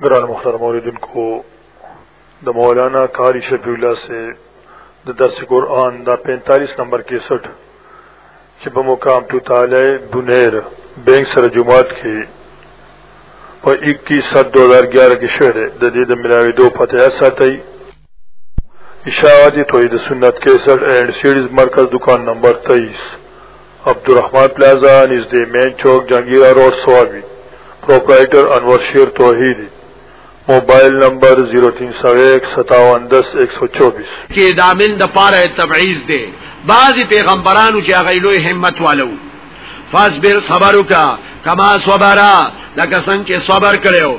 گران مختار موردن کو دا مولانا کاری شفی اللہ سے دا درس قرآن دا پینتالیس نمبر کے سٹ چی پا مقام تو تعالی بنیر بینک سر جماعت کی پا اکیس ست دوزار گیارہ کی شعر دا دید ملاوی دو پتہ ایسا تایی اشاعتی توحید سنت کیسٹ اینڈ سیڈیز مرکز دکان نمبر تیئیس عبدالرحمان پلازا نزد مین چوک جہانگیرہ روڈ سوابی پروپرائٹر انور شیر توحید موبائل نمبر زیرو تین سو ایک ستاون دس ایک سو چوبیس کې دامن د پاره تبعیض دی بعضی پیغمبرانو چې هغه لوی همت والو فاصبر صبر وکا کما صبر لکه څنګه صبر کړو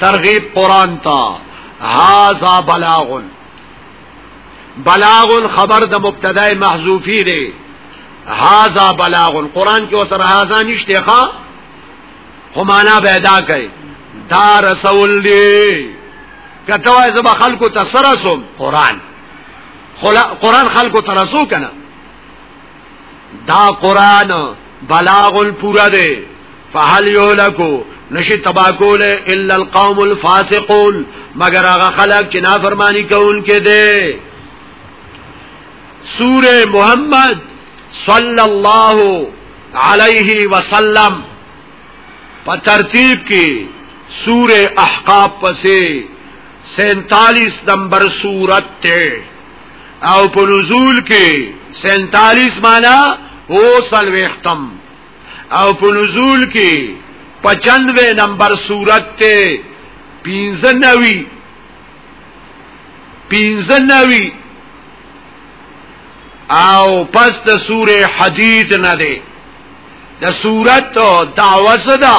ترغیب قران تا هاذا بلاغ بلاغ خبر د مبتدا محذوفی دی هاذا بلاغ قران کې وسره هاذا نشته ښا خو معنا پیدا کوي دا رسول دی کته وای زما خلکو ته سره سوم قران قران خلکو ته رسو کنه دا قران بلاغ الپورا دے فهل یولکو نشی تبا کوله الا القوم الفاسقون مگر هغه خلک چې نافرمانی کوونکې دي سوره محمد صلی الله علیه وسلم په ترتیب کې سوره احقاف پسې 47 نمبر سورت ته او په نزول کې 47 معنا هو سلوختم او په نزول کې 95 نمبر صورت ته 95 95 او پس د سوره حدید نه ده د صورت دعوه صدا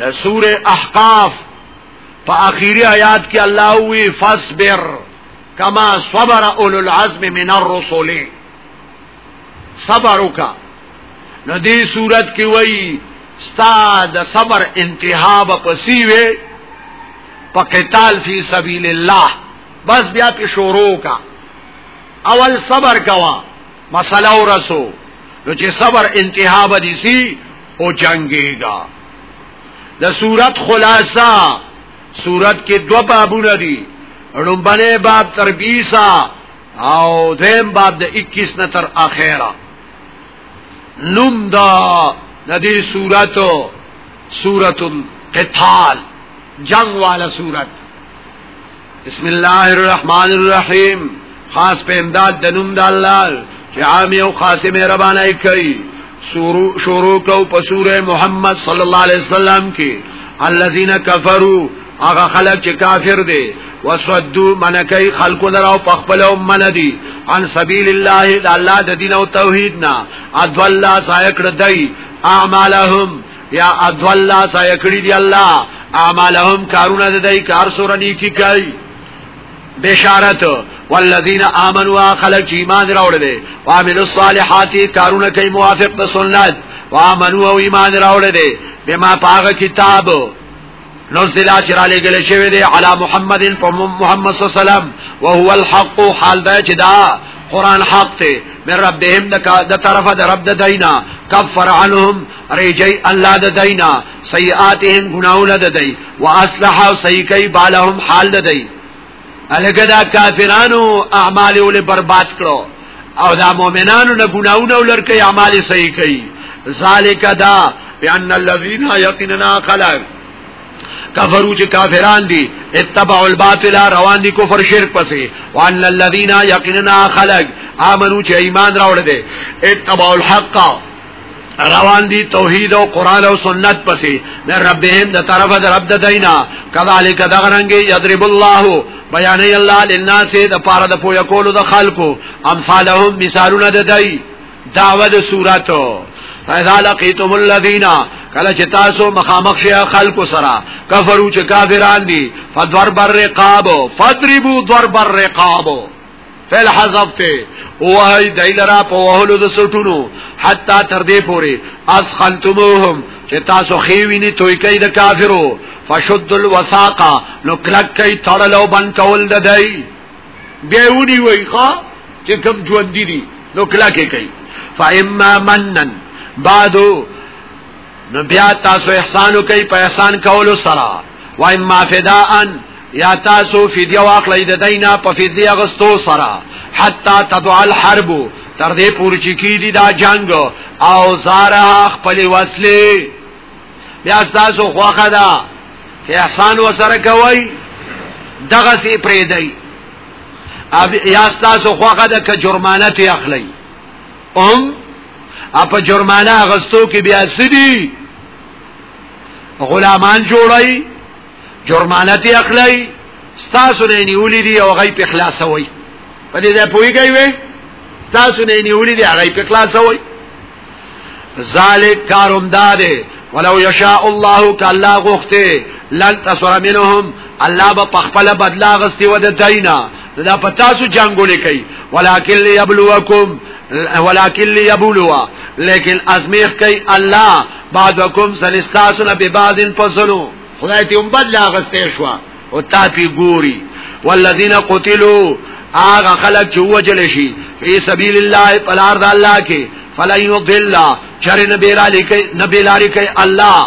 د سوره احقاف په اخیری آیات کې الله وی فصبر کما صبر اولو العزم من الرسل صبر وکا نو دې صورت کې وای ستا د صبر انتها به پسی وي په قتال فی سبیل الله بس بیا په شروع کا اول صبر کوا مسله ورسو نو چې صبر انتها به دي سي او جنگيږي د صورت خلاصہ صورت کې دو بابونه دي لومبنه باب تر 20 او دیم باب د 21 نه تر اخره نوم دا د دې صورت صورت القتال جنگ والا صورت بسم الله الرحمن الرحیم خاص په امداد د نوم د الله چې عام او خاص مهرباني کوي شروع کو په سوره محمد صلی الله علیه وسلم کې الذين كفروا هغه خلک چې کافر دي وسدو منکای خلقو لراو په خپل امت دي عن سبیل الله د الله د دین او توحید نه ادو الله سایکړه دای اعمالهم یا ادولا سایکړی دی الله اعمالهم کارونه د دای کار سره نیکی کوي بشارت والذین آمنوا خلق ایمان راوړل وعملوا الصالحات کارونه کوي موافق سنت وامنوا ایمان راوړل بما پاغه کتاب نزل اجر علی گله شوی دی علی محمد په محمد صلی الله علیه وسلم او هو الحق حال دا چې دا قران حق ته من ربهم د طرفه د رب د دینا کفر عنهم ریجی الله د دینا سیئاتهم گناول د دی واصلح سیکی بالهم حال د دی الګه دا کافرانو اعمال ول برباد کړو او دا مؤمنانو نه ګناونه ولرکې اعمال صحیح کړي ذالک دا بان الذين يقيننا خلق کفرو چې کافران دي اتبعوا الباطل روان دي کفر شرک پسې وان الذين يقيننا خلق امنو چې ایمان راوړل دي اتبعوا الحق روان دي توحید او قران او سنت پسې د ربهم د طرفه د رب د دینا کذالک دغرنګ یضرب الله بیان الله للناس د پاره د پویا کولو د خلکو امثالهم مثالونه د دای داوه د صورتو فاذا لقيتم الذين کله چې تاسو مخامخ شي خلکو سره کفرو چې کافران دي فدور بر رقاب فضربوا ضرب الرقاب فعل حذف ته وای دایلرا په وهلو د سټونو حتا تر دې پوري اسخنتموهم چې تاسو خېویني توي کوي د کافرو فشد الوثاقه نو کلک کوي تړلو بن کول د دای بیا ونی وای ښا چې کوم ژوند دي نو کلک کوي فاما منن بعدو نو بیا تاسو احسان کوي په احسان کولو سره وای ما فداءن یا تاسو فدیه واخلې د دینا په فدیه غستو سره حتا تدع الحرب تر دې پور چې کی دي دا جنگ او زارا خپل وسلې بیا تاسو خوخه دا احسان وسره کوي دغه سی پرې دی یا تاسو خوخه دا ک جرمانه ته اخلي ام اپا جرمانه اغستو کې بیا سدي غلامان جوړای جرمانه تی اخلای ستاسو نه نیولې دی او غي په خلاصوي په دې ځای پويږي وي تاسو نه نیولې دی غي په خلاصوي ذالک کارم داده ولو یشاء الله کلا غخته لن تصر منهم الله به پخپل بدلا غستی ود دینا دا پتاسو جنگونه کوي ولکن ليبلوکم ولکن ليبلوا لیکن ازمیخ کوي الله بعضکم سنستاسو نه به بعضن فصلو خدای ته هم بدل اغستې شو او تا پی ګوري والذین قتلوا آغا خلق چو وجل شي فی سبیل الله پلار د الله کې فلا یضل چر نبی لاری کوي نبی لاری کوي الله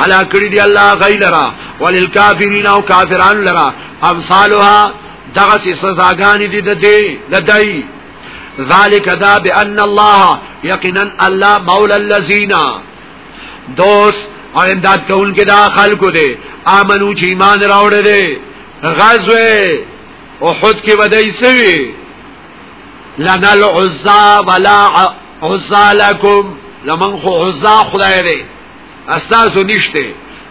هلا کړی دی الله غی لرا وللکافرین او کافران لرا امثالها دغه سزاګان دي د دې د دای ذالک دا بان الله یقینا الله مولا الذین دوست او امداد کول کې دا خلکو دي امنو چې ایمان راوړل دي غزوه احد کې ودای سوي لنا العزا ولا عزا لكم لمن خو عزا خدای دی استاسو نشته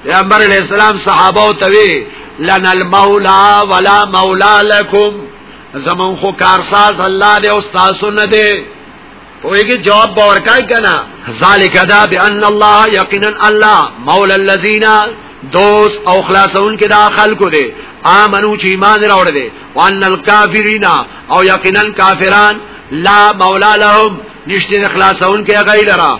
پیغمبر علیہ السلام صحابه او توی لن المولا ولا مولا لكم زمون خو کارساز الله دې او تاسو نه دې پوېږي جواب باور کای کنا ذالک دا بان الله یقینا الله مولا الذین دوست او خلاصون کې دا خلکو دي امنو چې ایمان راوړ دي وان الکافرین او یقینا کافران لا مولا لهم نشته خلاصون کې غیر را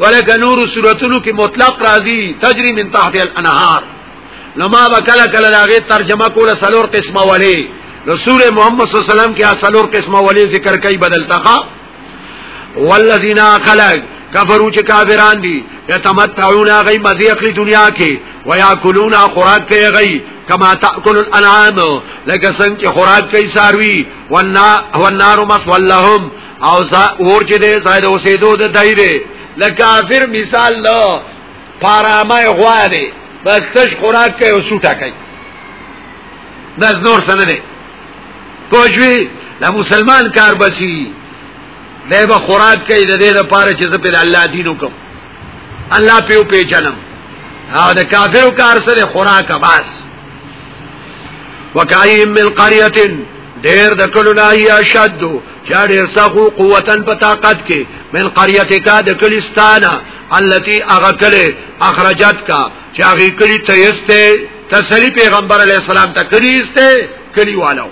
ولکه نور سورتونو کې مطلق راځي تجري من تحت الانهار نو ما وکلا کلا داغه ترجمه کوله سلور قسمه ولي رسول محمد صلی الله علیه وسلم کې سلور قسمه ولي ذکر کوي بدلتا ښا والذین خلق کفرو چې کافران دي یتمتعون غي مزي اخلي دنیا کې وياكلون خوراک کوي غي کما تاكل الانعام لکه څنګه خوراک کوي ساروي والنار والنار مسوى لهم او زا اور چې دې زائد اوسېدو د دای دې لکافر مثال لا پارامه غوا دې بس تش خوراک کوي او سوټه کوي بس نور سره نه پوجوي د مسلمان کار بچي دی به خوراک کوي د دې لپاره چې زه په الله دین وکم الله په یو پیچنم او د کافرو کار سره خوراک باس وکایم من قريه ډیر د کلو نه یا شدو چا ډیر سخو قوتن په طاقت کې من قريتک د کلستانا التي اغکل اخرجت کا چې هغه کلی تیسته تسلی پیغمبر علی السلام ته کلیسته کلی والو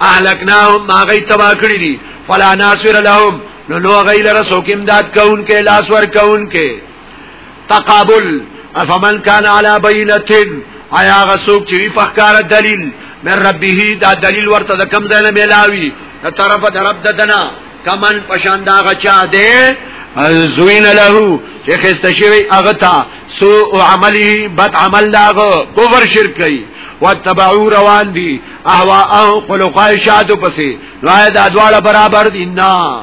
اهلکناهم ما غي تبا کړی دي فلا ناصر لهم نو نو غي لره سوکم داد کون کې لاس ور کون کې تقابل افمن کان علی بینتن آیا غسوک چې وی فخکار دلیل من ربه دا دلیل ورته د کم ځای نه ملاوي د طرف د رب ددنا کمن پشان دا غچا دی زوین له چې خسته شوی هغه تا سو عملی بد عمل داغه کفر شرک کوي واتبعوا روان دي اهواء خلقای شادو پسې نو دا دواړه برابر دي نه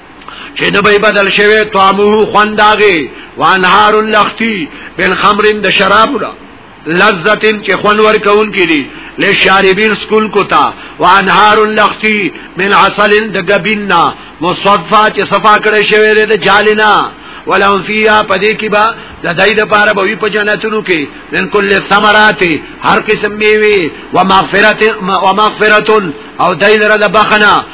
چې نه به بدل شوی طعمه خونداغه وانهار لختی بن خمر د شراب را لذتن چې خون ور کون کړي لشاربین سکول کوتا وانهار لختی من عسل د غبینا مصفا چې صفا کړی شوی دی د جالینا ولهم فیها پدې کې با د دای د پاره به وي په جنتونو کې من کل ثمرات هر قسم میوه و مغفرت و مغفرت او دای لره د بخنه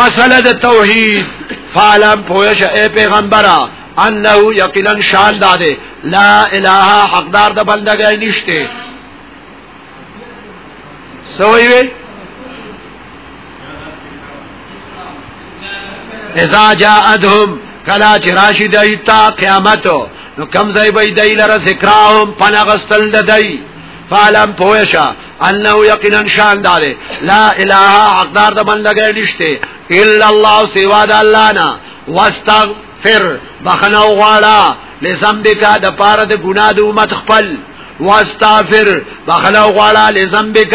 مسله د توحید فعلم پویش اے پیغمبره انه یقینا شان داده لا اله حقدار د بندګۍ نشته سوئی وی اذا جاءتهم کلا چې راشي دایتا قیامت نو کم ځای به دای لره ذکرهم پنغستل دای فعلم پوشا انه یقینا شان داره لا اله حقدار د بندګۍ نشته الا الله سوا د الله نه واستغفر بخنه غواړه لزمبک د پاره د ګناه د امت خپل واستغفر بخنه غواړه لزمبک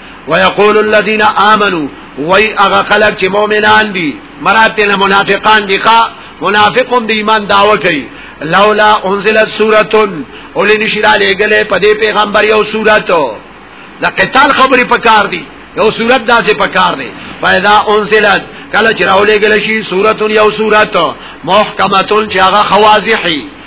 ويقول الذين آمنوا وي اغا خلق چې مؤمنان دي مراتب منافقان دي ښا منافقون د ایمان داوا کوي لولا انزلت سوره اولي نشرا لګلې په دې پیغمبر یو سوره د قتال خبرې پکار دي یو صورت داسې پکار دی فاذا انزلت کله چې راولې ګل شي سورۃ یو سورۃ محکمتون چې هغه خواضحي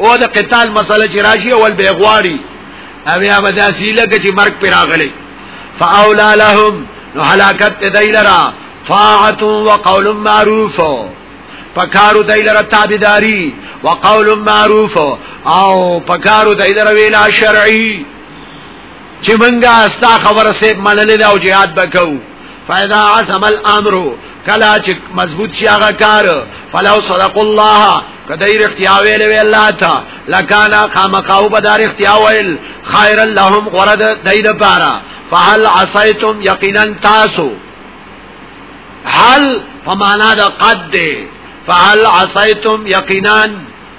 او د قتال مسله چې راشي اول به غواړي او یا بداسیله کې چې مرګ پر راغلي فاولا لهم نو هلاکت دیلرا طاعت وقول معروف پکارو دیلرا تابعداري وقول معروف او پکارو دیلرا وینا شرعي چې منګه استا خبره سه منلې او jihad وکاو فاذا عزم الامر کلا چې مضبوط شي هغه کار فلو صدق الله کدی رختیا ویل وی الله تا لکانا خامقاو بدار اختیا ویل خیر لهم غرد دید پارا فهل عصیتم یقینا تاسو هل فمانا دا قد دی فهل عصیتم یقینا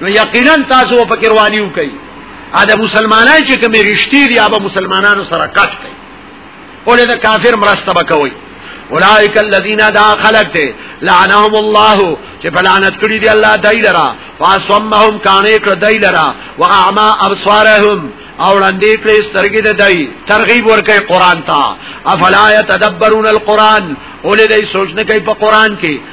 نو یقینا تاسو په کروانی وکي ا د مسلمانای چې کوم رښتې دي هغه مسلمانانو سره کټ کوي اولې د کافر مرسته وکوي اولائک الذین دا خلق ته لعنهم الله چې بلانت کړی دی الله دای لرا فاسمهم کان یک دای لرا واعما ابصارهم او وړاندې کړې سترګې د دای ترغیب ورکې قران ته افلا یتدبرون القران اولې دای سوچ نه کوي په قران کې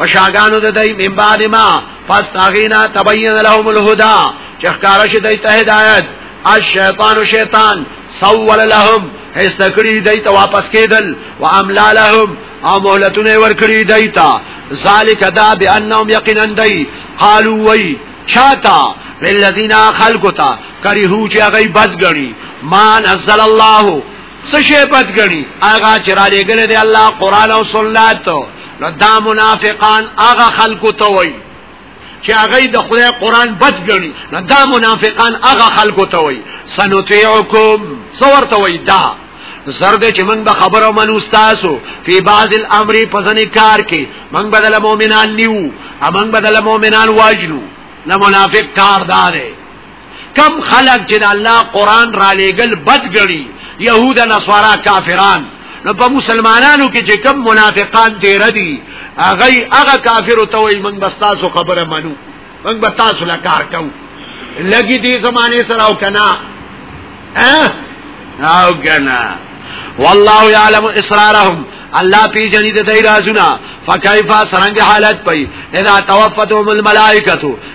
وشاګانو د دای من بعد ما پس تاغینا تبین لهم الهدى چخکارا شي دای ته هدایت الشیطان شیطان سول لهم هیڅ کړی دای ته واپس کېدل و املا لهم او مهلتونه ور کړی دای ته ذالک دا بانهم یقینا دای قالو وی چاته للذین خلقتا کرهو چې غیبت غنی ما نزل الله څه شی پد غړي هغه چې را لګل دی الله قران او سنت نو دا منافقان هغه خلکو ته وایي چې هغه د خدای قران بد غړي نو دا منافقان هغه خلکو ته وایي سنتيعكم څور ته وایي دا زرد چې موږ به خبرو من استادو په بعض الامر پزنی کار کې موږ بدل مؤمنان نیو موږ بدل مؤمنان واجلو نه منافق کار دار کم خلق چې د الله قران را لېګل بد ګړي يهود نصارا کافران نو په مسلمانانو کې چې کم منافقان دې ردي هغه هغه کافر ته وي من بستاسو خبره منو من بستاسو لا کار کوو لګي دې زمانه سره او کنا اه او کنا والله يعلم اسرارهم الله پی جنی د دای رازونه فکیفا سرنګ حالت پي اذا توفتهم الملائکه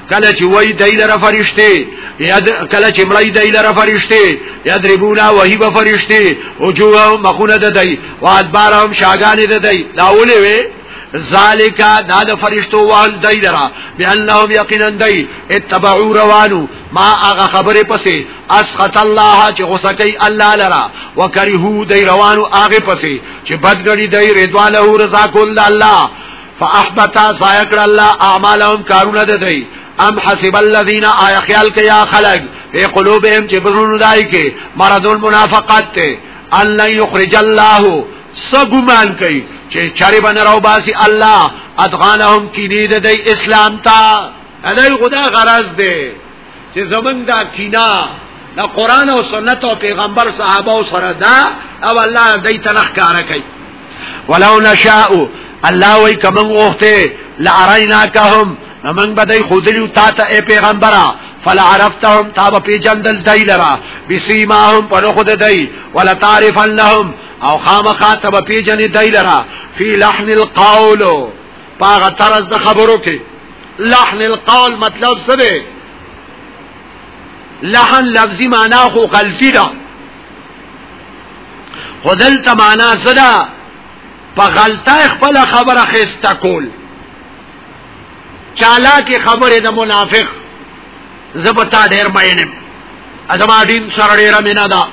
کله چې وای دای لره فرشتي یاد کله چې مړی دای لره فرشتي یضربونا وهی به فرشتي او جو مخونه د دای وادبارهم شاګان د دای داولې وي ذالکا دا د فرشتو وال دای درا بانهم یقینا دای اتبعوا روانو ما هغه خبره پسې اسخط الله چې غوسه کوي الله لرا وکرهو دی روانو هغه پسې چې بدګړي دی رضوا له رضا کول الله فاحبط سایکړ الله اعمالهم کارونه ده دی ام حسب الذين آیا خیال کیا خلق په قلوبهم چې برونو دای کې مرض المنافقات ته الله یخرج الله سګمان کوي چې چاري باندې راو باسي الله ادغانهم کینې د اسلام ته الای خدا غرض دی چې زمونږ دا کینا دا قران او سنت او پیغمبر صحابه او سره دا او الله دې تنخ کار کوي ولو نشاء الله وی کوم وخته لاریناکهم نمنګ بدای خودلیو تا ته اے پیغمبره فلا عرفتهم تاب پی جندل دای لرا بسیماهم پر خود دای ولا تعرف لهم او خامخا تاب پی جن دای لرا فی لحن القول پاغه طرز د خبرو کې لحن القول مطلب څه دی لحن لفظي معنا خو قلفي ده خدل ته معنا څه ده په غلطه خپل خبره خسته کول چالاکی خبره د منافق زبتا ډیر مینم ازما دین سره ډیر مینا ده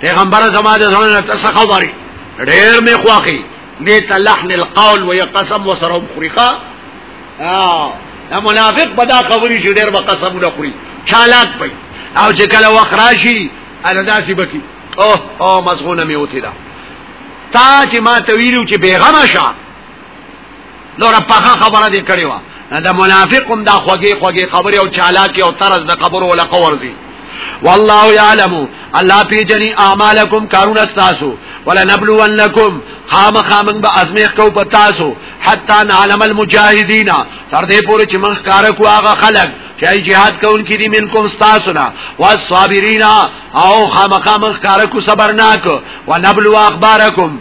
پیغمبر زما د زړه نه تاسو خبري ډېر می خواخي نیت لحن القول وی قسم وسرهم خریقا دا منافق بدا خبري چې ډېر به قسم نه خوري چالاک پي او چې کله وخت راشي انا داسي بکی او او مزغونه می وتی دا تا چې ما تویلو چې بیغمه شه نور په خبره دې کړې و دا منافقم دا خوږی خوږی خبره او چالاکی او طرز د خبرو ولا قورزي والله يعلم الله پی جنی اعمالکم کارون استاسو ولا نبلونکم خام خامن با ازمیخ کو پتاسو حتا نعلم المجاهدین تر دې پورې چې موږ کار کو هغه خلک چې ای jihad کوونکې دي منکم استاسو نا والصابرین او خام خامن کار کو صبرناک ونبلو اخبارکم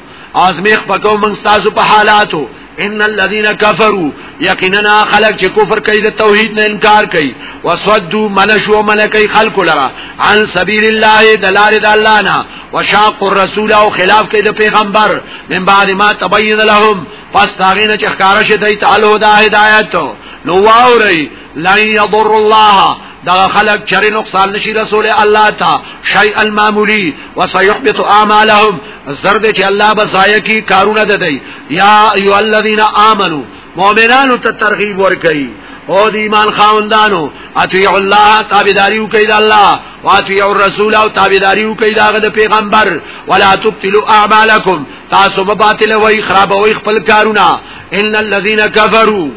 ازمیخ پکو من ستاسو په حالاتو ان الذين كفروا یقینا خلق چې کفر کوي د توحید نه انکار کوي وسدوا منشوا ملکی خلق لرا عن سبیل الله دلال د الله نه وشاق الرسول او خلاف کوي د پیغمبر من بعد ما تبين لهم پس داغینه چې ښکارا شي د تعالی د هدایت نو واوري لن يضر الله دا خلق چرې نقصان نشي رسول الله تا شيء المعمولي وسيحبط اعمالهم زرد چې الله به ضایع کی کارونه ددی یا ایو الذین آمنو مؤمنانو ته ترغیب ورکړي او د ایمان خاوندانو اطیع الله تابعداري وکړئ د الله او اطیع الرسول او تابعداري وکړئ د پیغمبر ولا تبتلوا اعمالکم تاسو به باطل وای خراب وای خپل کارونه ان الذين كفروا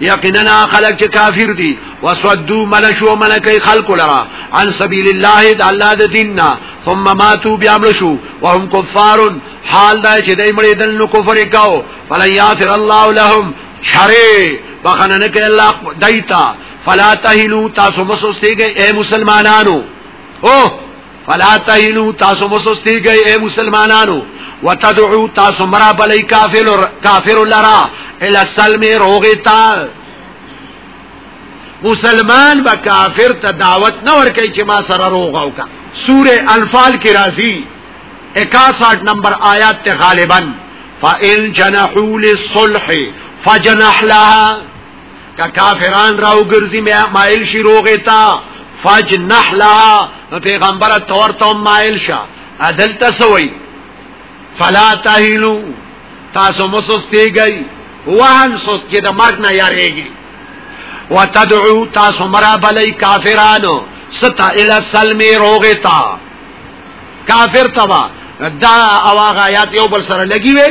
یقینا خلق چې کافر دي وسودو ملشو ملکې خلق لرا عن سبیل الله د الله د دیننا ثم ماتوا بیاملشو وهم کفار حال دا چې دای مړې دل نو کفر کاو فلا یافر الله لهم شری بخنه نه کوي الله دایتا فلا تهلو تاسو مسوسیږئ اے مسلمانانو او فلا تهنوا تاسو مسستی گئی اے مسلمانانو وتدعو تاسو مرا بلی کافر کافر لرا الى السلم روغتا مسلمان با کافر ته دعوت نه ورکي چې ما سره روغ او کا سوره انفال کې راځي 61 نمبر آیات ته غالبا فإن جنحوا للصلح فجنح لها که کافران راو ګرځي مایل شي روغه تا فجنح لها پیغمبر تور ته مایل شه عدل تسوي فلا تهلو تاسو مو سستیږئ وهن سست چې د مرګ نه یریږي وتدعو تاسو مرا بلای کافرانو ستا الى سلم روغتا کافر تبا دا اواغ آیات یو بل سره لګی وی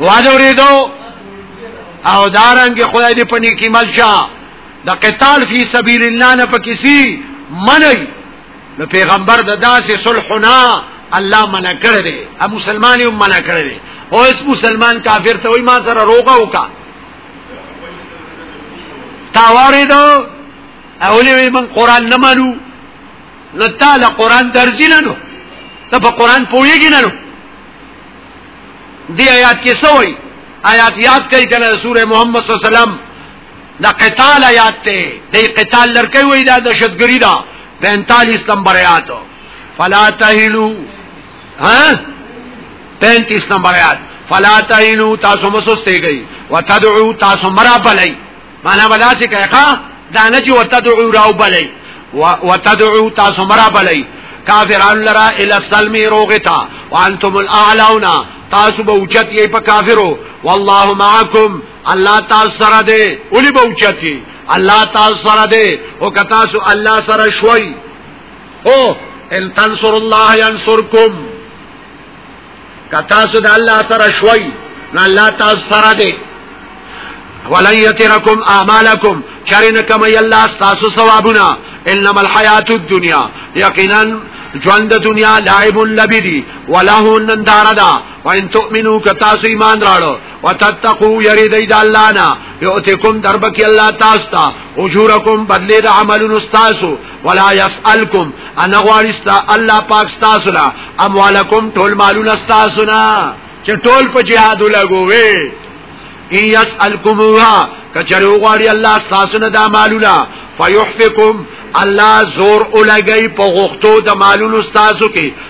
واجوریدو او دارنګ خدای دې پني کې ملشا د قتال فی سبیل الله نه پکې منی نو پیغمبر د داسې صلحنا الله منع کړی دی ا مسلمان یې منع کړی دی او اس مسلمان کافر ته وای ما سره روغه وکا تا واردو اولی من قران نه منو نو تعالی قران درځیننو ته په قران پوهیږي نه نو دی آیات کې سوې آیات یاد کړئ کله سوره محمد صلی الله علیه وسلم دا قتال آیات ته دی قتال لرکې وې دا دهشتګری دا 45 نمبر آیات فلا تهلو ها 35 نمبر آیات فلا تهلو تاسو مسسته گئی وتدعو تاسو مرا بلای معنا بلا چې کایخه دا نه چې وتدعو راو بلې وتدعو تاسو مرا بلې کافران لرا الى السلم روغتا وانتم الاعلون تاسو به اوچت یې په کافرو والله معکم الله تاسو سره دی اولی به اوچت یې الله تاسو سره دی او که تاسو الله سره شوي او ان تنصر الله ينصركم کتا سو د الله سره شوي نو الله تاسو سره دی ولن يتركم اعمالكم چرنه کما الله تاسو ثوابنا انما الحیات الدنیا یقینا ژوند د دنیا لعب لبدی وله نندار دا وان تؤمنو کتا سو ایمان راړو وتتقو یری دی د الله نه یؤتکم دربک الله تاسو ته اجورکم بدلی د عملونو تاسو ولا يسألكم انا غوارستا الله پاک تاسو نه اموالکم ټول مالونه تاسو نه چې ټول په جهاد لګوي ان يسألكمها کچره غواري الله تاسو نه دا مالونه فيحفكم الله زور اولګي په غختو د مالونو تاسو کې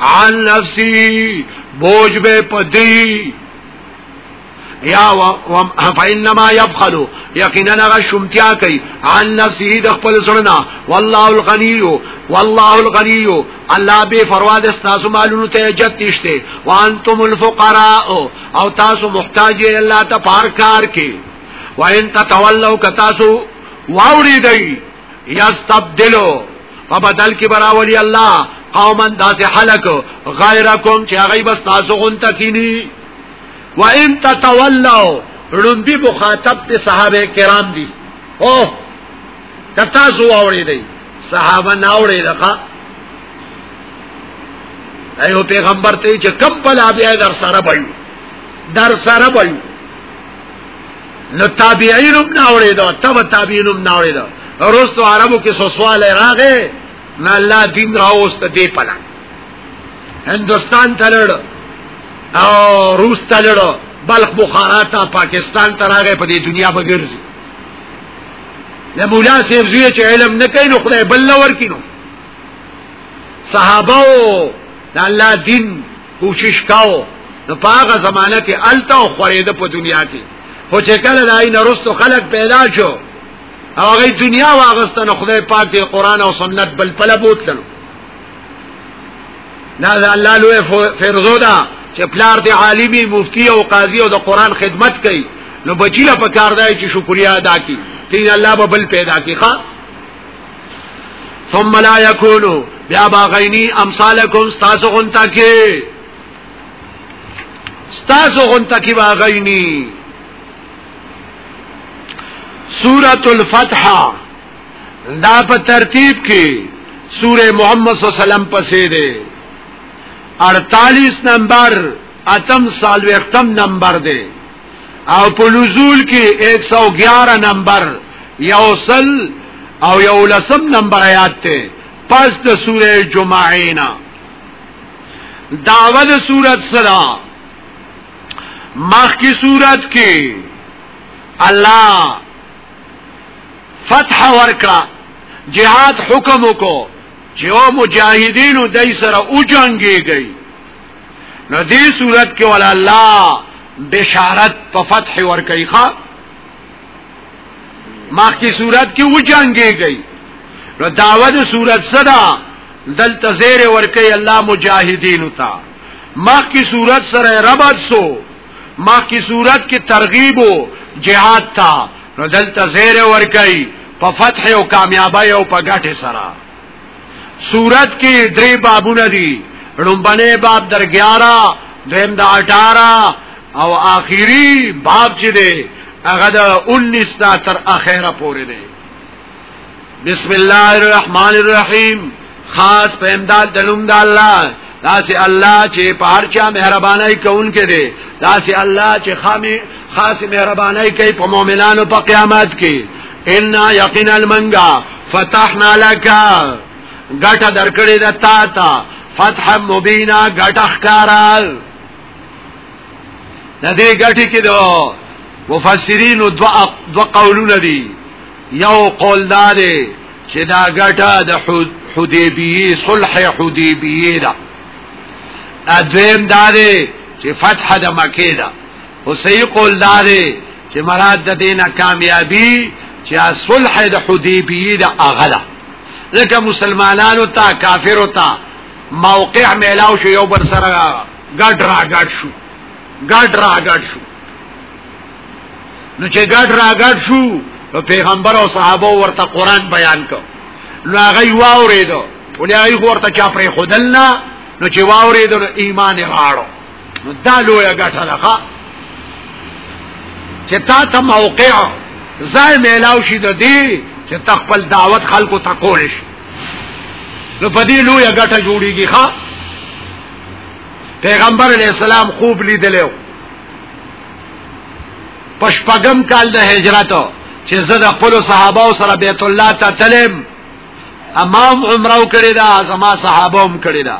عن نفسي بوج به پدی یا و فإنما يبخل یقینا هغه شومتیا کوي عن نفسه د خپل سرنا والله الغني والله الغني الله به فروا د تاسو مالونو ته جت نشته وانتم الفقراء او تاسو محتاج الله ته پار کار کې وان تتولوا کتاسو واوری دی یستبدلو په بدل کې براولي الله قوما داسې حلق غیرکم چې هغه بس تاسو غون تکینی و ان تتولوا رندی مخاطب ته صحابه کرام دي او کتا زو اوري دي صحابه نه اوري دغه ایو پیغمبر ته چې کم بلا بیا در سره بایو در سره بایو نو تابعین هم نه اوریدو تبع تابعین هم نه اوریدو روستو عربو کې سو سوال راغې نه الله دین راوست دی پلا هندستان تلړ او روس تلړ بلخ بخارا ته پاکستان ته راغې په دې دنیا په ګرځي له مولا صاحب زوی چې علم نه کوي نو خدای بل لور کینو صحابه او الله دین کوشش کاو نو پاغه زمانہ کې الته او خورېده په دنیا کې خو چې کله دای نه رستو خلق پیدا شو هغه دنیا واغستنه خدای پاک دې قران او سنت بل پله بوتلنو دا دا الله لوی فرزو دا چې پلار دی عالمي مفتی او قاضي او د قران خدمت کوي نو بچی له پکار دی چې شکریا ادا کړي دین الله به بل پیدا کړي ښا ثم لا يكونو بیا باغینی امثالکم ستاسو غنتا کې ستاسو غنتا کې باغینی سورۃ الفتح دا په ترتیب کې سوره محمد صلی الله علیه وسلم پسې ده 48 نمبر اتم سالو ختم نمبر ده او په نزول کې 111 نمبر یوصل او یو لسم نمبر آیات ته پس د سوره جمعه نه داوود سورت سره مخ کی صورت کې الله فتح ورکړه جهاد حکم وکړو چې او مجاهدینو دای سره او جنگيږي نو دې صورت کې ول الله بشارت په فتح ور کوي ښا مخکې صورت کې و جنگيږي نو داوود صورت صدا دلته زیر ور کوي الله مجاهدین تا مخکې صورت سره ربط سو مخکې صورت کې ترغیب او جهاد تا نو دلته زیر ور کوي په فتح او کامیابی او په ګټه سره صورت کې درې بابونه دي لومبنه باب در 11 دویم د 18 او آخري باب چې دی هغه د 19 تا تر اخره پورې دی بسم الله الرحمن الرحیم خاص په امداد د لوم د الله داسې الله چې په هر چا مهرباني کوونکې دی داسې الله چې خامي خاص مهرباني کوي په مؤمنانو په قیامت کې ان یقینا المنغا فتحنا لك غټه درکړې ده تا ته فتح مبینا غټه ښکارا د دې غټي کې دو مفسرین دو دو قولونه دي یو قول دا دی چې دا ګټه د حدیبیه صلح حدیبیه ده ادویم دا دی چې فتح د مکه ده او صحیح قول دا دی چې مراد د دینه کامیابی چې صلح د حدیبیه ده هغه ده ځکه مسلمانانو ته کافرو ته موقع میلاو شو یو بر سره ګډ را ګډ شو ګډ را ګډ شو نو چې ګډ را ګډ شو نو پیغمبر او صحابه ورته قران بیان کو نو هغه واورېدو ولې هغه ورته چا پرې خودل نه نو چې واورېدو ایمان راړو نو دا لویه ګټه ده چې تا ته موقع ځای میلاو شي د دې چې تخپل دعوت خلکو ته کول شي نو په دې لویه ګټه جوړیږي ښا پیغمبر علیہ السلام خوب لیدلو پشپغم کال د هجرت چې زه د خپل صحابه سره بیت الله ته تلم امام عمره کړی دا زما صحابه هم کړی دا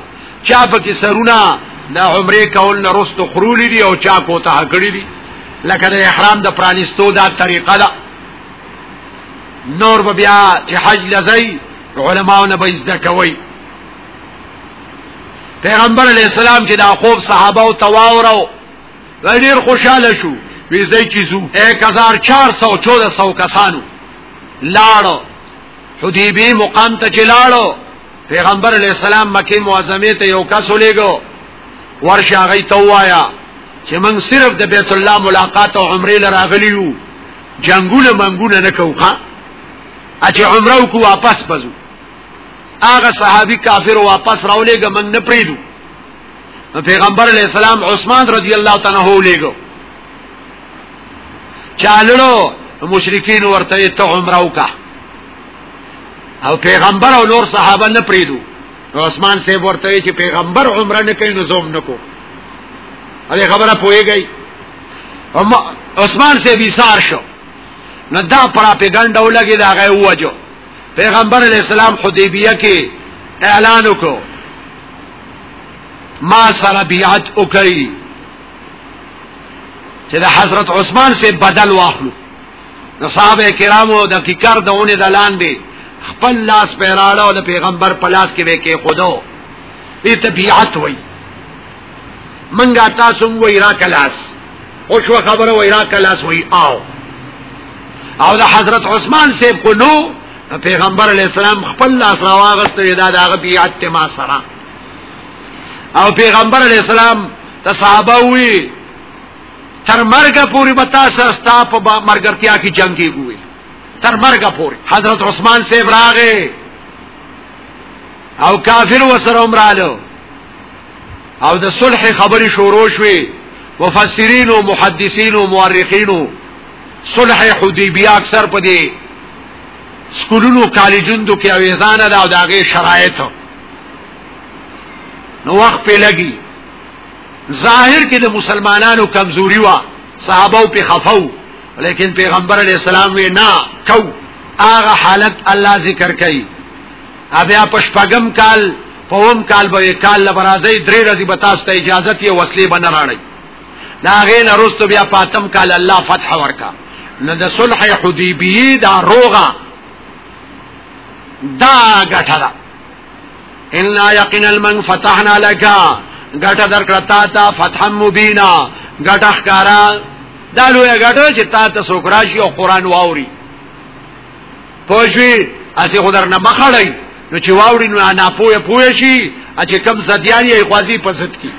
چا پکې سرونه د عمره کول نه رستو خرولی دي او چا کوته کړی دي لکه د احرام د پرانیستو دا طریقه ده نور به بیا چې حج لزی علماو نه به زده کوي پیغمبر علی السلام چې دا خوب صحابه او تواورو دا ډیر خوشاله شو وی زی چیزو 1414 کسانو لاړو حدیبی مقام ته چلاړو پیغمبر علی السلام مکه معظمه ته یو کس ولېګو ورشه غي توایا چې موږ صرف د بیت الله ملاقات او عمره لراغلیو جنگونه منګونه نه کوخه اچ عمره کو واپس بزو هغه صحابي کافر واپس راولېګ موږ نه پریدو نو پیغمبر علی السلام عثمان رضی الله تعالی عنہ لګو چالو مشرکین ورته ته عمره وکا او پیغمبر او نور صحابه نه پریدو عثمان صاحب ورته چې پیغمبر عمره نه کوي نو زوم نکو هغه خبره پويږي عثمان صاحب ایثار شو نو دا پراپګاندا ولګي دا غي وجو پیغمبر علیہ السلام حدیبیه کې اعلان وکړو ما سره بیعت وکړي چې د حضرت عثمان سے بدل واخلو د صحابه کرامو د کیکر دونه د لاندې خپل لاس پیراړه او د پیغمبر په لاس کې وکي خودو دې طبيعت وای منګه تاسو مو ویرا کلاس او شو خبره ویرا کلاس وی او او د حضرت عثمان سیب کو نو پیغمبر علی السلام خپل لاس راواغست دا دغه بیعت ما سره او پیغمبر علی السلام ته صحابه وی تر مرګه پوری بتا سره ستا په مرګرتیا کې جنگي وی تر مرګه پوری حضرت عثمان سیب راغه او کافر وسره عمره او د صلح خبرې شروع شوې مفسرین او محدثین او مورخین صلح حدیبیه اکثر په دې سکولونو کالجونو کې اویزانه دا داغه شرایط نو وخت په لګي ظاهر کې د مسلمانانو کمزوري وا صحابه په خفاو لیکن پیغمبر علی السلام وی نه کو هغه حالت الله ذکر کوي بیا په شپږم کال په اوم کال به کال لبرازي درې ورځې به تاسو ته اجازه یې وسلې باندې راړی دا غین رستو بیا پاتم کال الله فتح ورکا نو د صلح حدیبیه دا روغه دا ګټه ده ان لا یقین المن فتحنا لك ګټه درکړه تا ته فتح مبینا ګټه ښکارا دا لوی ګټه چې تا ته سوکراشي او قران واوري پوښوي اسی خدر نه مخړی نو چې واوړي نو انا پوهه پوهه شي چې کم سديان یې خوازي پسد کی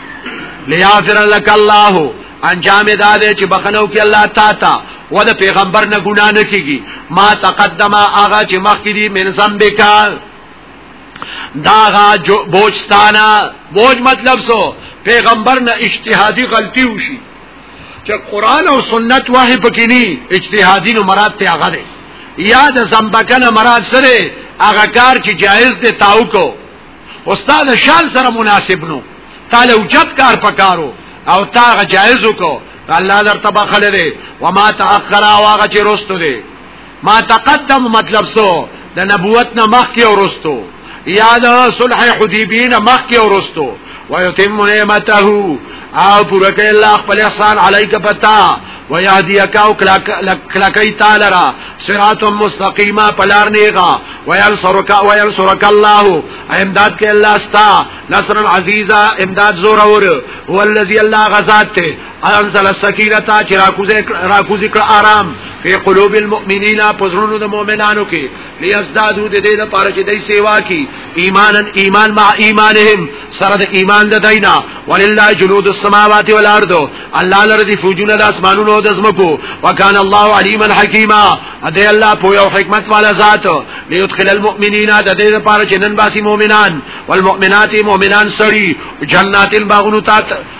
لیاذر لک الله انجام دا دی چې بخنو کې الله تا تا و د پیغمبر نه ګنا نه کیږي ما تقدمه هغه چې مخکې دي من ذنبکا داغا جو بوجستانا بوج مطلب سو پیغمبر نه اجتهادی غلطی وشي چې قران او سنت واه پکینی اجتهادی نو مراد ته هغه دی یا د زمبکنه مراد سره هغه کار چې جایز دی تاو کو استاد شان سره مناسب نو تعالی اوچت کار پکارو او تاغه جایز کو الله در تبخل دی وما تاخر واغه چې رستو دی ما تقدم مطلب سو د نبوت نه مخکې ورستو یا د صلح حدیبی نه مخکې ورستو ويتم نعمته او پورا کوي الله خپل احسان عليك پتا ويهديك او کلکای تعالی را صراط مستقيما پلار نیغا وينصرك وينصرك الله امداد کې الله استا نصر عزيزا امداد زور اور هو الذي الله غزاد ته انزل السکینه تا چې راکوزه راکوزه کړ آرام په قلوب المؤمنین پزړونو د مؤمنانو کې لیزدادو د دې لپاره چې دای سیوا کی ایمانن ایمان مع ایمانهم سره د ایمان د دینا ولله جنود السماوات والارض الله لره دی فوجونه د اسمانونو او د زمکو وکانه الله علیما حکیما دې الله په یو حکمت والا ذات لیدخل المؤمنین د دې لپاره چې نن باسي مؤمنان والمؤمنات مؤمنان سړي جنات الباغونو تات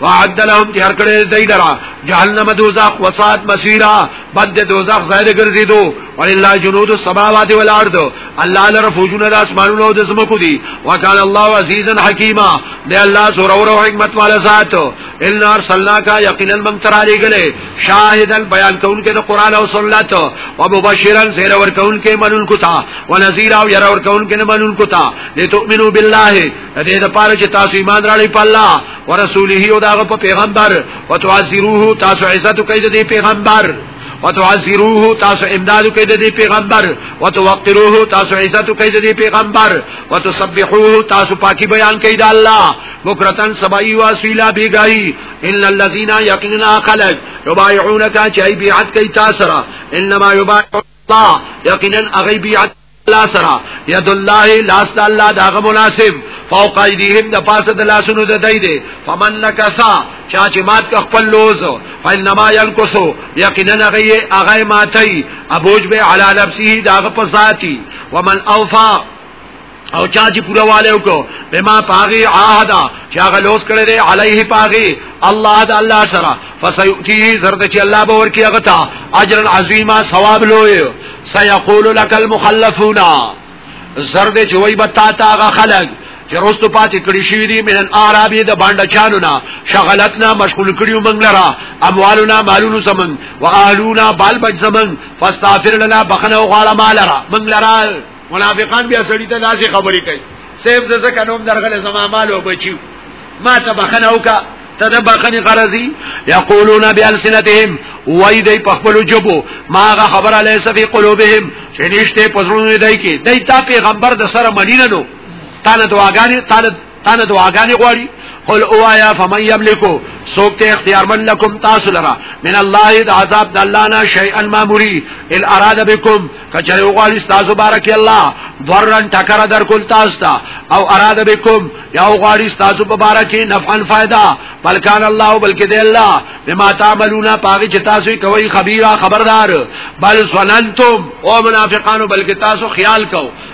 وعد لهم تیار کړی دی درا جهنم دوزخ وسات مسیرا بد دوزخ ظاهر ګرځیدو ولله جنود السماوات والارض الله لره فوجونه د اسمانونو او د زمکو دي وکال الله عزیزا حکیما دی الله سور او حکمت والا ذات ان ارسلنا کا یقینا من تر علی گله شاهدا بیان کون کې د قران او سنت او مبشرا زیر ور کون کې منون کو تا ونذیر او ير ور کون کې منون کو تا لتؤمنو بالله دې د پاره چې تاسو ایمان راړي په الله ورسوله او داغه په پیغمبر وتعذروه تاسو عزت کوي د پیغمبر وتعذروه تاسو امداد کوي د پیغمبر وتوقروه تاسو عزت کوي د پیغمبر وتسبحوه تاسو پاکي بیان کوي د الله بکرتن سبعی و اسویلا بیگائی ان اللذین یقینا خلق یبایعونکا چای بیعت کئی تاسرا انما یبایعون اللہ یقینا اغی بیعت الله سره ید الله لاس د الله داغه مناسب فوق ایدیهم د پاسه د لاسونو د دای دی فمن لکسا چا چې مات ک خپل لوز فینما ینکسو یقینا غی اغه ماتی ابوج به علی نفسه داغه په ذاتی ومن اوفا او چا چې پورا والے وکړو بما پاغي عهد چې هغه لوس کړی دی علیه پاغي الله د الله سره فسيؤتيه زرد چې الله به ورکی هغه ته اجر عظیما ثواب لوی سيقول لك المخلفون زرد چې وای بتا تا هغه خلق چې روستو پاتې کړی شي دي من العربي د باندې چانو نه شغلتنا مشغول کړیو موږ لرا اموالنا مالونو سمن واهلونا بال بچ سمن فاستغفر لنا بخنه غواړه مال لرا موږ لرا منافقان بیا سړی ته داسې خبرې کوي سیف ززه کنوم درغله زما مال او بچیو ما ته بخنه وکا ته د بخنه قرضی یقولون بالسنتهم وای دی په خپل جبو ما غ خبر علی سفی قلوبهم چې نشته پزړونه دی کې دای تا پیغمبر د سره ملینه نو تعالی دعاګانی تعالی تانه دعاګانې غواړي قل اوایا فمن یملکو سوک ته اختیار من لکم تاسو لرا من الله د عذاب د الله نه شیئا ماموری ال اراد بكم کچره وغواړي تاسو بارک الله ضرن ټکر در کول تاسو ته او اراد بكم یا وغواړي تاسو په بارک نفعا فائدہ بل کان الله بلکې دی الله بما تعملون پاګه چې تاسو کوي خبيره خبردار بل سننتم او منافقانو بلکې تاسو خیال کو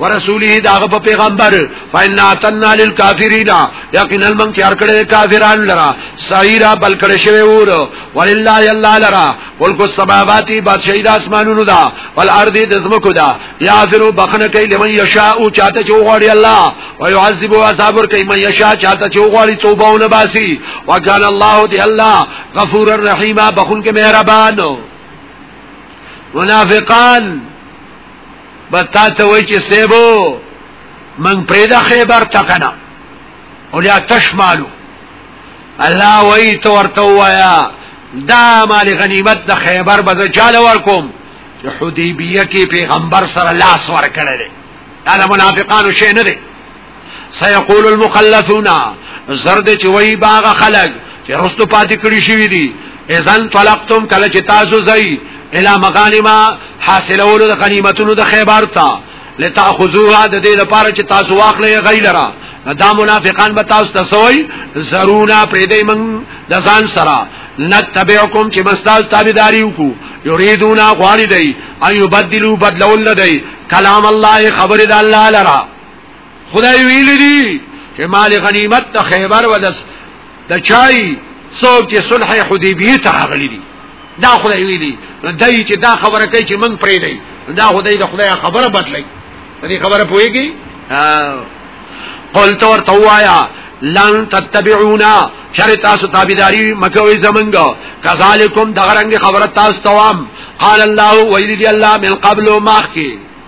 ورسوله داغه په پیغمبر فإن اتنا للكافرين یقینا من تیار کړي کافران لرا سایرا بل کړي شوی ور ولله یلا لرا ملک السماوات بادشاہی د اسمانونو دا والارض د زمکو دا یافرو بخنه کوي لمن یشاء او چاته چې وغواړي الله او يعذب عذاب ور کوي من یشاء چاته چې وغواړي توبه ونه باسي وکال الله دی الله غفور الرحیم بخون کې مهربان منافقان بتا ته وای چې سیبو من پرېدا خیبر تکنا اولیا تشمالو الله وای تو ورته وایا دا مال غنیمت د خیبر به چاله ورکوم چې حدیبیه کې پیغمبر سره لاس ورکړل دا منافقانو شي نه دي سيقول المخلفون زرد چې وای باغ خلق چې رستو پاتې کړی شوی دي اذن طلقتم کله چې تاسو زئی الى مغانما حاصلولو د غنیمتونو د خیبر ته لتاخذوها د دې لپاره چې تاسو واخلې غیلرا دا منافقان به تاسو ته سوی زرونا پرې دې من د ځان سره نتبعکم چې مستاز تابعداري وکړو یریدون غواړي دی ايو بدلو بدلول دی کلام الله خبر د الله لرا خدای ویل دي چې مال غنیمت ته خیبر ودس د چای څوک چې صلح حدیبیه ته راغلي دي دا خدای ویلي دای چې دا خبره کوي چې من پرې دی دا خدای د خدای خبره بدلای دې خبره پويږي قلت ورته وایا لن تتبعونا شر تاسو تابیداری مکوی زمنگا کذالکم دغرنگ خبرت تاسو توام قال الله ویلی دی الله من قبل و ماخ کی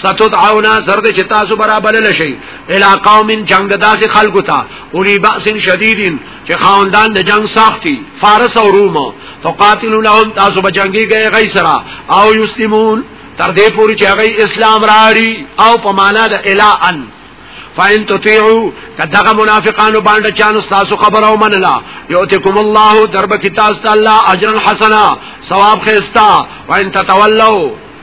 ستدعونا سر د چې تاسو برابر لشي الی قوم جنگ داسې خلکو ته اولی باس شدیدین چې خاوندان د جنگ ساختي فارس او روم فقاتلوا لهم تاسو به جنگي گئے غي سرا او یسلمون تر دې پوري چې هغه اسلام راړي او په معنا د الی ان فاین تطیعو کدغه منافقانو باندې چانو تاسو خبر او منلا یوتکم الله درب کی تاسو الله اجر حسنا ثواب خستا وان تتولوا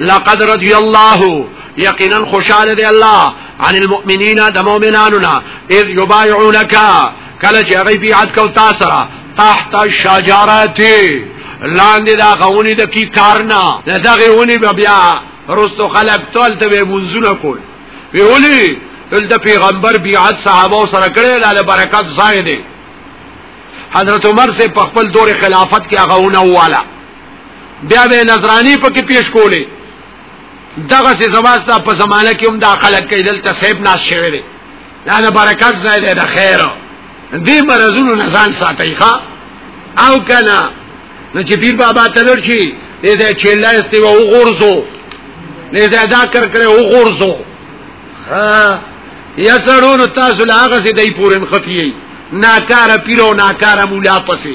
لقد رضي الله يقينا خوشاله دي الله عن المؤمنين د مؤمناننا اذ يبايعونك کله چې هغه بیعت کو تاسو سره تحت الشجرات لاندې دا غونی د کی کارنا دا غونی بیا رستو خلق تول ته منزونه کول ویولي دلته پیغمبر بیعت صحابه سره کړي لاله برکت ځای دی حضرت عمر سے په خپل دور خلافت کې هغه ونه واله بیا به نظرانی پکې پیش کولې دغه سي زماستا په زمانه کې هم دا خلک کې دلته صاحب ناز شوی دی دا د برکت ځای دی د خیر دې مرزونو نه ځان ساتي ښا او کنه نو چې پیر بابا تلل شي دې دې چیلا استي وو غورځو دې دې دا کر کړې وو غورځو ها یا سرونو تاسو لاغه سي دای پورن خفي ناکاره پیرو ناکاره مولا پسې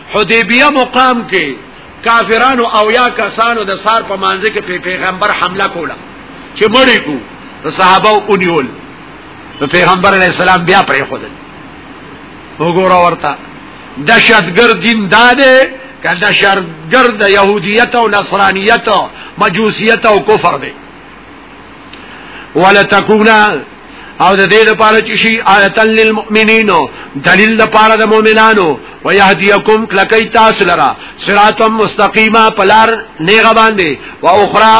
حدیبیه مقام کې کافرانو او یا کسانو د سار په مانځ کې په پیغمبر حمله کوله چې مړی کو د صحابه اونیول د پیغمبر علی السلام بیا پرې خدل وګوره ورته دشتګر دین داده کله شرګر د يهودیت او نصرانیت او مجوسیت او کفر دی ولتکونا او د دې لپاره چې شي آیت للمؤمنین دلیل لپاره د مؤمنانو ويهديكم کلکی تاسو لرا صراطا مستقیما پلار نیغه باندې او اخرى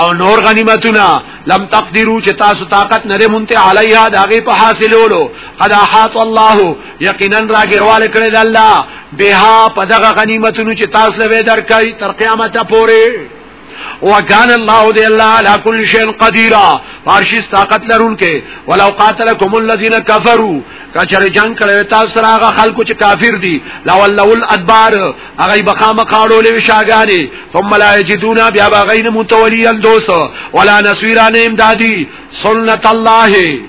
او نور غنیمتونه لم تقدروا چې تاسو طاقت نه مونته علیها داغه په حاصلولو قد احاط الله یقینا راګرواله کړل الله بها په دغه غنیمتونو چې تاسو له درکای تر قیامت پورې وکان الله دی الله علی کل شیء قدیر فارشی طاقت لرونکې ولو قاتلکم الذین کفروا کچره جنگ کړو تاسو سره هغه خلکو چې کافر دي لا ولول ادبار هغه بخامه قاړو لوي شاګانی ثم لا یجدون بیا بغین متولیل دوس ولا نسویران امدادی سنت الله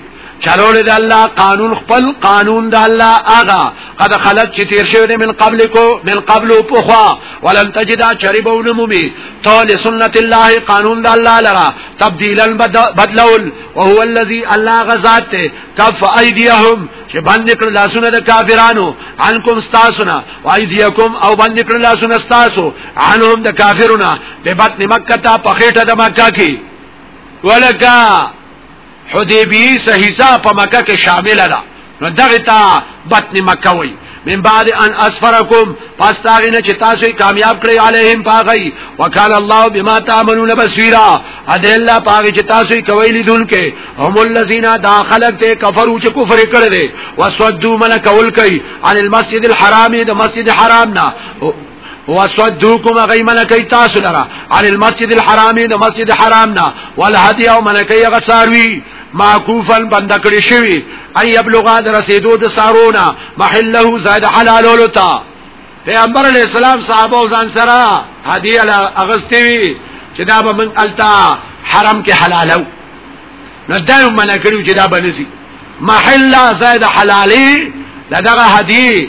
چلوړ د الله قانون خپل قانون د الله اغا قد خلت چې تیر شوی من قبل کو من قبل پوخوا ولن تجد شربون مومي طول سنت الله قانون د الله لرا تبديلا بدلول وهو الذي الله غزات کف ايديهم چې باندې کړ لاسونه د کافرانو عنکم استاسنا وايديکم او باندې کړ لاسونه استاسو عنهم د کافرونو په بطن مکه ته په خېټه د مکه کې ولکه حدیبیه صحیحه په مکه کې شامل ده نو دغه تا بطن مکه وای من بعد ان اسفرکم پس تاغی نه چې تاسو کامیاب کړی علیهم پاغی وکال الله بما تعملون بصیرا اد الله پاغی چې تاسو کوي لیدونکې هم الذین داخلت ته کفرو چې کفر کړی وسدو من کول کوي عن المسجد الحرام د مسجد حرام نه وسدوکم غی ملکی تاسو لرا علی المسجد الحرام د مسجد حرام نا والهدی او ملکی غساروی معکوفا بند کړی شوی ای یبلغا در رسیدو د سارونا محله زائد حلال ولتا پیغمبر علی السلام صحابه ځان سره هدیه اغستوی چې دا به من التا حرم کې حلالو نو دا یو منع کړو چې دا بنسي محله زائد حلالي دا دغه هدیه